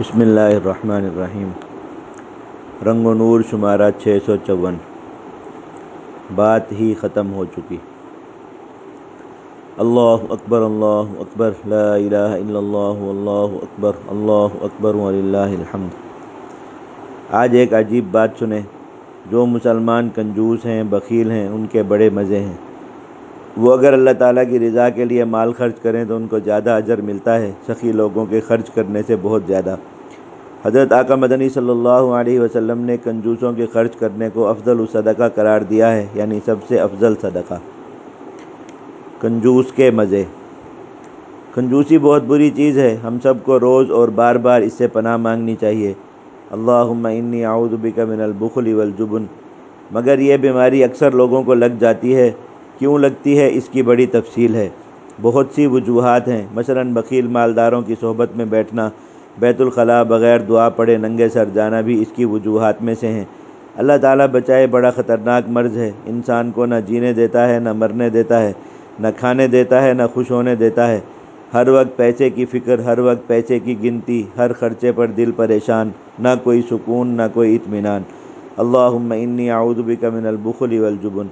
بسم اللہ الرحمن الرحیم۔ رنگ و نور شمارہ چھ سو چون۔ بات ہی ختم ہو چکی۔ اللہ اکبر اللہ اکبر، لا الہ الا اللہ واللہ اکبر، اللہ اکبر، وللہ الحمد۔ آج ایک عجیب بات سنیں۔ جو مسلمان کنجوس ہیں، بخیل ہیں، ان کے بڑے مزے ہیں۔ وہ اگر اللہ تعالیٰ کی رضا کے لیے مال خرچ کریں تو ان کو زیادہ اجر ملتا ہے۔ سخی لوگوں کے خرچ کرنے سے بہت زیادہ۔ حضرت آقا مدنی صلی اللہ علیہ وسلم نے کنجوسوں کے خرچ کرنے کو افضل الصدقہ قرار دیا ہے یعنی سب سے افضل صدقہ۔ کنجوس کے مزے۔ کنجوسی بہت بری چیز ہے، ہم سب کو روز اور بار بار اس سے پناہ مانگنی چاہیے۔ اللہم انی اعوذ بک من البخل والجبن۔ مگر یہ بیماری اکثر لوگوں کو لگ جاتی ہے۔ کیوں لگتی ہے اس کی بڑی تفصیل ہے؟ بہت سی وجوہات ہیں۔ مثلا بخیل مالداروں کی صحبت میں بیٹھنا، بیت الخلاء بغیر دعا پڑے ننگے سر جانا بھی اس کی وجوہات میں سے ہیں۔ اللہ تعالیٰ بچائے بڑا خطرناک مرض ہے۔ انسان کو نہ جینے دیتا ہے، نہ مرنے دیتا ہے، نہ کھانے دیتا ہے، نہ خوش ہونے دیتا ہے۔ ہر وقت پیسے کی فکر، ہر وقت پیسے کی گنتی، ہر خرچے پر دل پریشان، نہ کوئی سکون، نہ کوئی اطمینان۔ اللہم انی اعوذ بک من البخل والجبن۔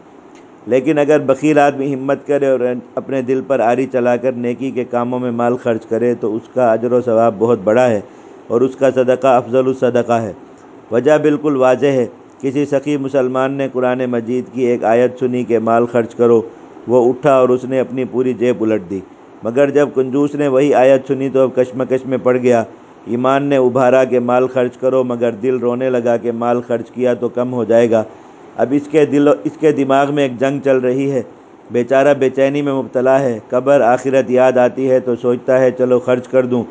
لیکن اگر بخیل آدمی ہمت کرے اور اپنے دل پر آری چلا کر نیکی کے کاموں میں مال خرچ کرے تو اس کا اجر و ثواب بہت بڑا ہے اور اس کا صدقہ افضل الصدقہ ہے۔ وجہ بالکل واضح ہے۔ کسی سخی مسلمان نے قرآن مجید کی ایک آیت سنی کہ مال خرچ کرو، وہ اٹھا اور اس نے اپنی پوری جیب الٹ دی۔ مگر جب کنجوس نے وہی آیت سنی تو اب کشمکش میں پڑ گیا۔ ایمان نے ابھارا کہ مال خرچ کرو، مگر دل رونے لگا کہ مال خرچ کیا تو کم ہو جائے گا۔ اب اس کے دل اس کے دماغ میں ایک جنگ چل رہی ہے۔ بیچارہ بے چینی میں مبتلا ہے۔ قبر آخرت یاد آتی ہے تو سوچتا ہے، چلو خرچ کر دوں۔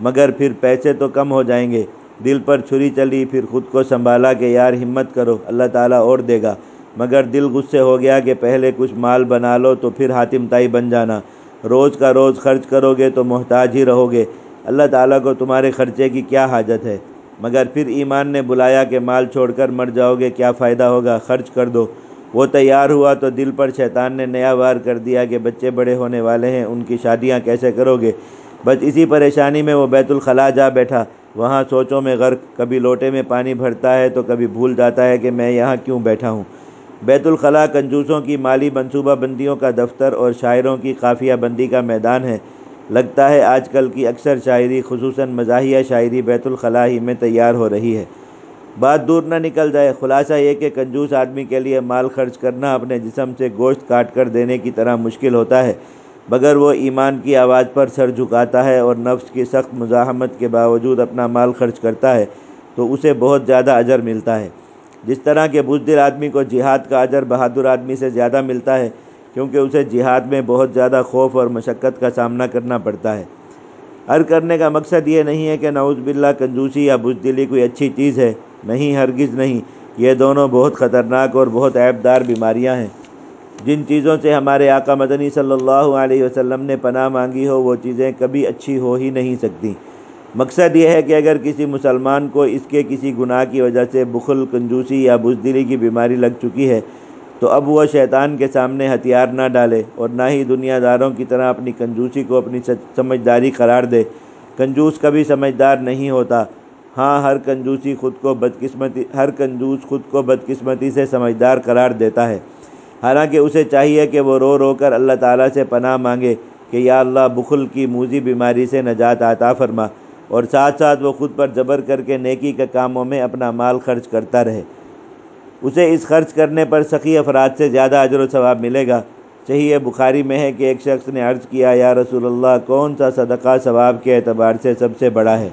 مگر پھر پیسے تو کم ہو جائیں گے۔ دل پر چھری چلی، پھر خود کو سنبھالا کہ یار ہمت کرو، اللہ تعالیٰ اور دے گا۔ مگر دل غصے ہو گیا کہ پہلے کچھ مال بنا لو تو پھر حاتم تائی بن جانا۔ روز کا روز خرچ کرو گے تو محتاج ہی رہو گے۔ اللہ تعالیٰ کو تمہارے خرچے کی کیا حاجت ہے؟ مگر پھر ایمان نے بلایا کہ مال چھوڑ کر مر جاؤ گے، کیا فائدہ ہوگا؟ خرچ کر دو۔ وہ تیار ہوا تو دل پر شیطان نے نیا وار کر دیا کہ بچے بڑے ہونے والے ہیں، ان کی شادیاں کیسے کرو گے؟ بس اسی پریشانی میں وہ بیت الخلاء جا بیٹھا۔ وہاں سوچوں میں غرق، کبھی لوٹے میں پانی بھرتا ہے تو کبھی بھول جاتا ہے کہ میں یہاں کیوں بیٹھا ہوں۔ بیت الخلاء کنجوسوں کی مالی منصوبہ بندیوں کا دفتر اور شاعروں کی قافیہ بندی کا میدان ہے۔ لگتا ہے آج کل کی اکثر شاعری، خصوصاً مزاحیہ شاعری، بیت الخلاء ہی میں تیار ہو رہی ہے۔ بات دور نہ نکل جائے، خلاصہ یہ کہ کنجوس آدمی کے لیے مال خرچ کرنا اپنے جسم سے گوشت کاٹ کر دینے کی طرح مشکل ہوتا ہے، مگر وہ ایمان کی آواز پر سر جھکاتا ہے اور نفس کی سخت مزاحمت کے باوجود اپنا مال خرچ کرتا ہے، تو اسے بہت زیادہ اجر ملتا ہے۔ جس طرح کہ بزدل آدمی کو جہاد کا اجر بہادر آدمی سے زیادہ ملتا ہے کیونکہ اسے جہاد میں بہت زیادہ خوف اور مشقت کا سامنا کرنا پڑتا ہے۔ ہر کرنے کا مقصد یہ نہیں ہے کہ نعوذ باللہ کنجوسی یا بزدلی کوئی اچھی چیز ہے۔ نہیں، ہرگز نہیں۔ یہ دونوں بہت خطرناک اور بہت عیب دار بیماریاں ہیں۔ جن چیزوں سے ہمارے آقا مدنی صلی اللہ علیہ وسلم نے پناہ مانگی ہو، وہ چیزیں کبھی اچھی ہو ہی نہیں سکتی۔ مقصد یہ ہے کہ اگر کسی مسلمان کو اس کے کسی گناہ کی وجہ سے بخل، کنجوسی یا بزدلی کی بیماری لگ چکی ہے تو اب وہ شیطان کے سامنے ہتھیار نہ ڈالے اور نہ ہی دنیا داروں کی طرح اپنی کنجوسی کو اپنی سمجھداری قرار دے۔ کنجوس کبھی سمجھدار نہیں ہوتا۔ ہاں ہر کنجوسی خود کو بدقسمتی ہر کنجوس خود کو بدقسمتی سے سمجھدار قرار دیتا ہے۔ حالانکہ اسے چاہیے کہ وہ رو رو کر اللہ تعالیٰ سے پناہ مانگے کہ یا اللہ، بخل کی موذی بیماری سے نجات عطا فرما۔ اور ساتھ ساتھ وہ خود پر جبر کر کے نیکی کے کاموں میں اپنا مال خرچ کرتا رہے۔ اسے اس خرچ کرنے پر سخی افراد سے زیادہ اجر و ثواب ملے گا۔ صحیح بخاری میں ہے کہ ایک شخص نے عرض کیا، یا رسول اللہ، کون سا صدقہ ثواب کے اعتبار سے سب سے بڑا ہے؟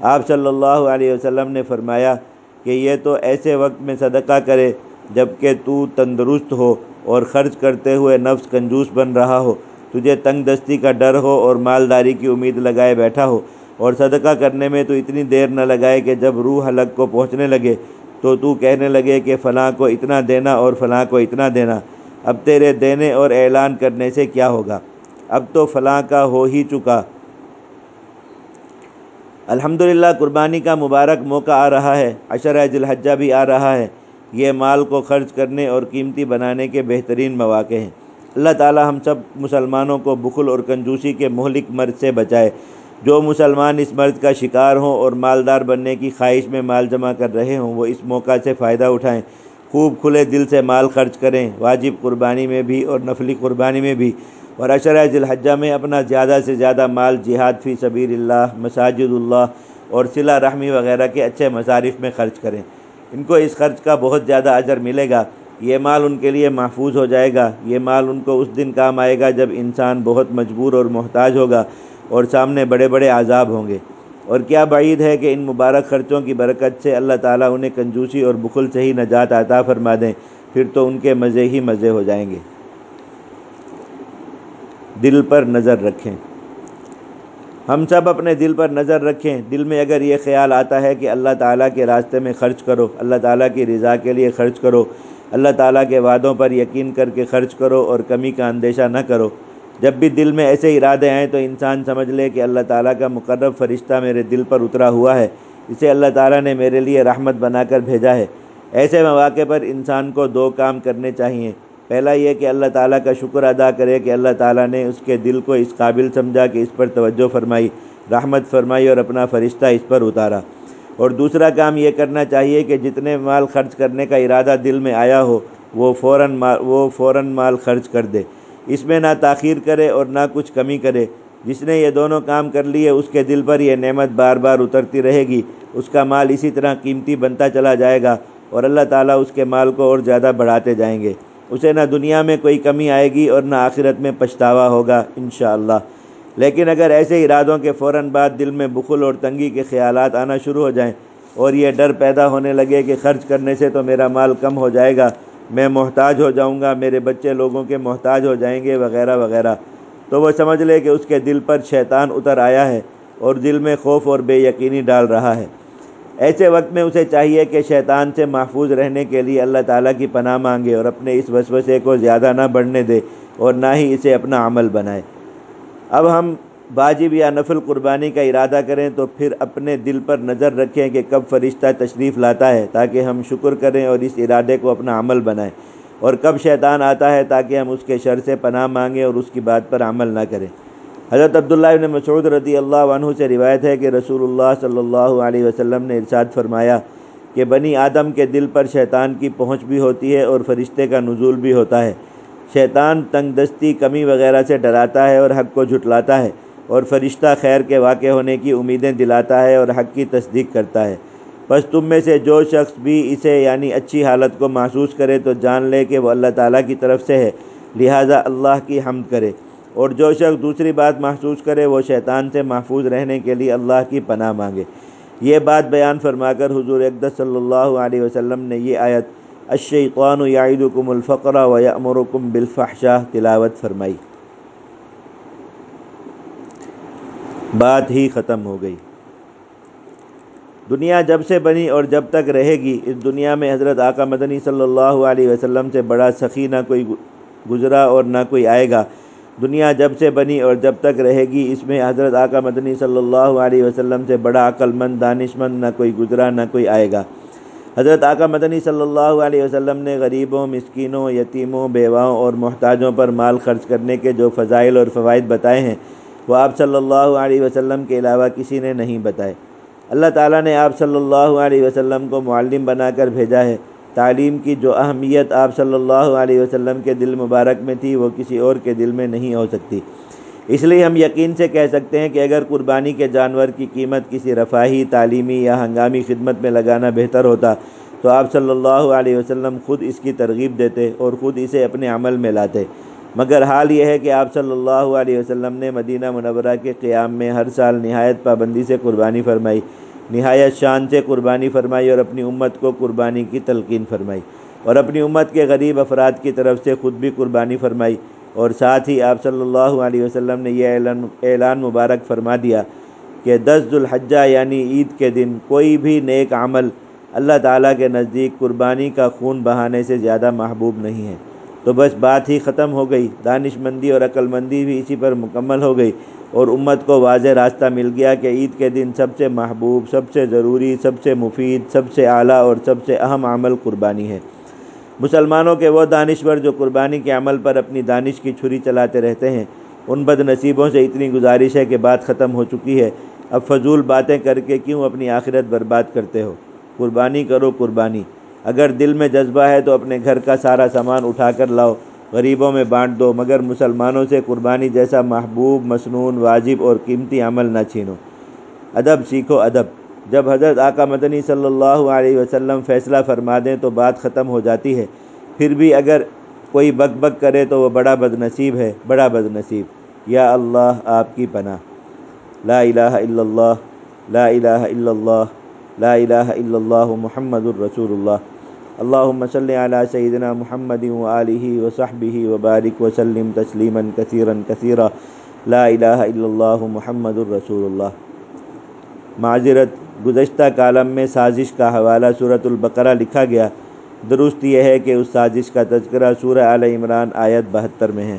آپ صلی اللہ علیہ وسلم نے فرمایا کہ یہ تو ایسے وقت میں صدقہ کرے جبکہ تو تندرست ہو اور خرچ کرتے ہوئے نفس کنجوس بن رہا ہو، تجھے تنگ دستی کا ڈر ہو اور مالداری کی امید لگائے بیٹھا ہو۔ اور صدقہ کرنے میں تو اتنی دیر نہ لگائے کہ جب روح حلق کو پہنچنے لگے۔ تو تو کہنے لگے کہ فلاں کو اتنا دینا اور فلاں کو اتنا دینا۔ اب تیرے دینے اور اعلان کرنے سے کیا ہوگا؟ اب تو فلاں کا ہو ہی چکا۔ الحمدللہ، قربانی کا مبارک موقع آ رہا ہے۔ عشرہ ذی الحجہ بھی آ رہا ہے۔ یہ مال کو خرچ کرنے اور قیمتی بنانے کے بہترین مواقع ہیں۔ اللہ تعالی ہم سب مسلمانوں کو بخل اور کنجوسی کے مہلک مرض سے بچائے۔ جو مسلمان اس مرض کا شکار ہوں اور مالدار بننے کی خواہش میں مال جمع کر رہے ہوں، وہ اس موقع سے فائدہ اٹھائیں۔ خوب کھلے دل سے مال خرچ کریں، واجب قربانی میں بھی اور نفلی قربانی میں بھی۔ اور عشرہ ذی الحجہ میں اپنا زیادہ سے زیادہ مال جہاد فی سبیل اللہ، مساجد اللہ اور صلہ رحمی وغیرہ کے اچھے مصارف میں خرچ کریں۔ ان کو اس خرچ کا بہت زیادہ اجر ملے گا۔ یہ مال ان کے لیے محفوظ ہو جائے گا۔ یہ مال ان کو اس دن کام آئے گا جب انسان بہت مجبور اور محتاج ہوگا۔ اور سامنے بڑے بڑے عذاب ہوں گے۔ اور کیا بعید ہے کہ ان مبارک خرچوں کی برکت سے اللہ تعالیٰ انہیں کنجوسی اور بخل سے ہی نجات عطا فرما دیں، پھر تو ان کے مزے ہی مزے ہو جائیں گے۔ دل پر نظر رکھیں۔ ہم سب اپنے دل پر نظر رکھیں۔ دل میں اگر یہ خیال آتا ہے کہ اللہ تعالیٰ کے راستے میں خرچ کرو، اللہ تعالیٰ کی رضا کے لیے خرچ کرو، اللہ تعالیٰ کے وعدوں پر یقین کر کے خرچ کرو اور کمی کا اندیشہ نہ کرو جب بھی دل میں ایسے ارادے آئیں تو انسان سمجھ لے کہ اللہ تعالیٰ کا مقرب فرشتہ میرے دل پر اترا ہوا ہے۔ اسے اللہ تعالیٰ نے میرے لیے رحمت بنا کر بھیجا ہے۔ ایسے مواقع پر انسان کو دو کام کرنے چاہئیں پہلا یہ کہ اللہ تعالیٰ کا شکر ادا کرے کہ اللہ تعالیٰ نے اس کے دل کو اس قابل سمجھا کہ اس پر توجہ فرمائی، رحمت فرمائی اور اپنا فرشتہ اس پر اتارا۔ اور دوسرا کام یہ کرنا چاہیے کہ جتنے مال خرچ کرنے کا ارادہ دل میں آیا ہو، وہ فوراً مال، وہ فوراً مال خرچ کر دے۔ اس میں نہ تاخیر کرے اور نہ کچھ کمی کرے۔ جس نے یہ دونوں کام کر لیے، اس کے دل پر یہ نعمت بار بار اترتی رہے گی۔ اس کا مال اسی طرح قیمتی بنتا چلا جائے گا اور اللہ تعالیٰ اس کے مال کو اور زیادہ بڑھاتے جائیں گے۔ اسے نہ دنیا میں کوئی کمی آئے گی اور نہ آخرت میں پچھتاوا ہوگا، انشاءاللہ۔ لیکن اگر ایسے ارادوں کے فوراً بعد دل میں بخل اور تنگی کے خیالات آنا شروع ہو جائیں اور یہ ڈر پیدا ہونے لگے کہ خرچ کرنے سے تو میرا مال کم ہو جائے گا میں محتاج ہو جاؤں گا، میرے بچے لوگوں کے محتاج ہو جائیں گے، وغیرہ وغیرہ۔ تو وہ سمجھ لے کہ اس کے دل پر شیطان اتر آیا ہے اور دل میں خوف اور بے یقینی ڈال رہا ہے۔ ایسے وقت میں اسے چاہیے کہ شیطان سے محفوظ رہنے کے لیے اللہ تعالیٰ کی پناہ مانگے اور اپنے اس وسوسے کو زیادہ نہ بڑھنے دے اور نہ ہی اسے اپنا عمل بنائے۔ اب ہم واجب یا نفل قربانی کا ارادہ کریں تو پھر اپنے دل پر نظر رکھیں کہ کب فرشتہ تشریف لاتا ہے تاکہ ہم شکر کریں اور اس ارادے کو اپنا عمل بنائیں اور کب شیطان آتا ہے تاکہ ہم اس کے شر سے پناہ مانگیں اور اس کی بات پر عمل نہ کریں۔ حضرت عبداللہ ابن مسعود رضی اللہ عنہ سے روایت ہے کہ رسول اللہ صلی اللہ علیہ وسلم نے ارشاد فرمایا کہ بنی آدم کے دل پر شیطان کی پہنچ بھی ہوتی ہے اور فرشتے کا نزول بھی ہوتا ہے۔ شیطان تنگ دستی کمی وغیرہ سے ڈراتا ہے اور حق کو جھٹلاتا ہے۔ اور فرشتہ خیر کے واقع ہونے کی امیدیں دلاتا ہے اور حق کی تصدیق کرتا ہے۔ بس تم میں سے جو شخص بھی اسے یعنی اچھی حالت کو محسوس کرے تو جان لے کہ وہ اللہ تعالیٰ کی طرف سے ہے۔ لہٰذا اللہ کی حمد کرے۔ اور جو شخص دوسری بات محسوس کرے وہ شیطان سے محفوظ رہنے کے لیے اللہ کی پناہ مانگے۔ یہ بات بیان فرما کر حضور اقدس صلی اللہ علیہ وسلم نے یہ آیت، الشیطان یعیدکم الفقر و یأمرکم بالفحشاء تلاوت فرمائی۔ بات ہی ختم ہو گئی۔ دنیا جب سے بنی اور جب تک رہے گی، اس دنیا میں حضرت آقا مدنی صلی اللہ علیہ وسلم سے بڑا سخی نہ کوئی گزرا اور نہ کوئی آئے گا۔ دنیا جب سے بنی اور جب تک رہے گی، اس میں حضرت آقا مدنی صلی اللہ علیہ وسلم سے بڑا عقل مند، دانش مند نہ کوئی گزرا نہ کوئی آئے گا۔ حضرت آقا مدنی صلی اللہ علیہ وسلم نے غریبوں، مسکینوں، یتیموں، بیواؤں اور محتاجوں پر مال خرچ کرنے کے جو فضائل اور فوائد بتائے ہیں وہ آپ صلی اللہ علیہ وسلم کے علاوہ کسی نے نہیں بتائے۔ اللہ تعالیٰ نے آپ صلی اللہ علیہ وسلم کو معلم بنا کر بھیجا ہے۔ تعلیم کی جو اہمیت آپ صلی اللہ علیہ وسلم کے دل مبارک میں تھی، وہ کسی اور کے دل میں نہیں ہو سکتی۔ اس لیے ہم یقین سے کہہ سکتے ہیں کہ اگر قربانی کے جانور کی قیمت کسی رفاہی، تعلیمی یا ہنگامی خدمت میں لگانا بہتر ہوتا، تو آپ صلی اللہ علیہ وسلم خود اس کی ترغیب دیتے اور خود اسے اپنے عمل میں لاتے۔ مگر حال یہ ہے کہ آپ صلی اللہ علیہ وسلم نے مدینہ منورہ کے قیام میں ہر سال نہایت پابندی سے قربانی فرمائی، نہایت شان سے قربانی فرمائی اور اپنی امت کو قربانی کی تلقین فرمائی اور اپنی امت کے غریب افراد کی طرف سے خود بھی قربانی فرمائی اور ساتھ ہی آپ صلی اللہ علیہ وسلم نے یہ اعلان اعلان مبارک فرما دیا کہ دس ذوالحجہ یعنی عید کے دن کوئی بھی نیک عمل اللہ تعالیٰ کے نزدیک قربانی کا خون بہانے سے زیادہ محبوب نہیں ہے۔ تو بس بات ہی ختم ہو گئی۔ دانش مندی اور عقل مندی بھی اسی پر مکمل ہو گئی اور امت کو واضح راستہ مل گیا کہ عید کے دن سب سے محبوب، سب سے ضروری، سب سے مفید، سب سے اعلیٰ اور سب سے اہم عمل قربانی ہے۔ مسلمانوں کے وہ دانشور جو قربانی کے عمل پر اپنی دانش کی چھری چلاتے رہتے ہیں۔ ان بد نصیبوں سے اتنی گزارش ہے کہ بات ختم ہو چکی ہے۔ اب فضول باتیں کر کے کیوں اپنی آخرت برباد کرتے ہو؟ قربانی کرو قربانی۔ اگر دل میں جذبہ ہے تو اپنے گھر کا سارا سامان اٹھا کر لاؤ۔ غریبوں میں بانٹ دو، مگر مسلمانوں سے قربانی جیسا محبوب مسنون واجب اور قیمتی عمل نہ چھینو۔ ادب سیکھو ادب۔ جب حضرت آقا مدنی صلی اللہ علیہ وسلم فیصلہ فرما دیں تو بات ختم ہو جاتی ہے۔ پھر بھی اگر کوئی بک بک کرے تو وہ بڑا بد نصیب ہے، بڑا بد نصیب یا اللہ، آپ کی پناہ۔ لا الہ الا اللہ، لا الہ الا اللہ۔ لا الہ الا اللہ محمد الرسول اللہ اللہم صلی علی سیدنا محمد وآلہ وصحبہ وبارک وسلم تسلیما کثیرا کثیرا لا الہ الا اللہ محمد الرسول اللہ معذرت، گزشتہ کالم میں سازش کا حوالہ سورة البقرہ لکھا گیا۔ درست یہ ہے کہ اس سازش کا تذکرہ سورہ آل عمران آیت بہتر میں ہے۔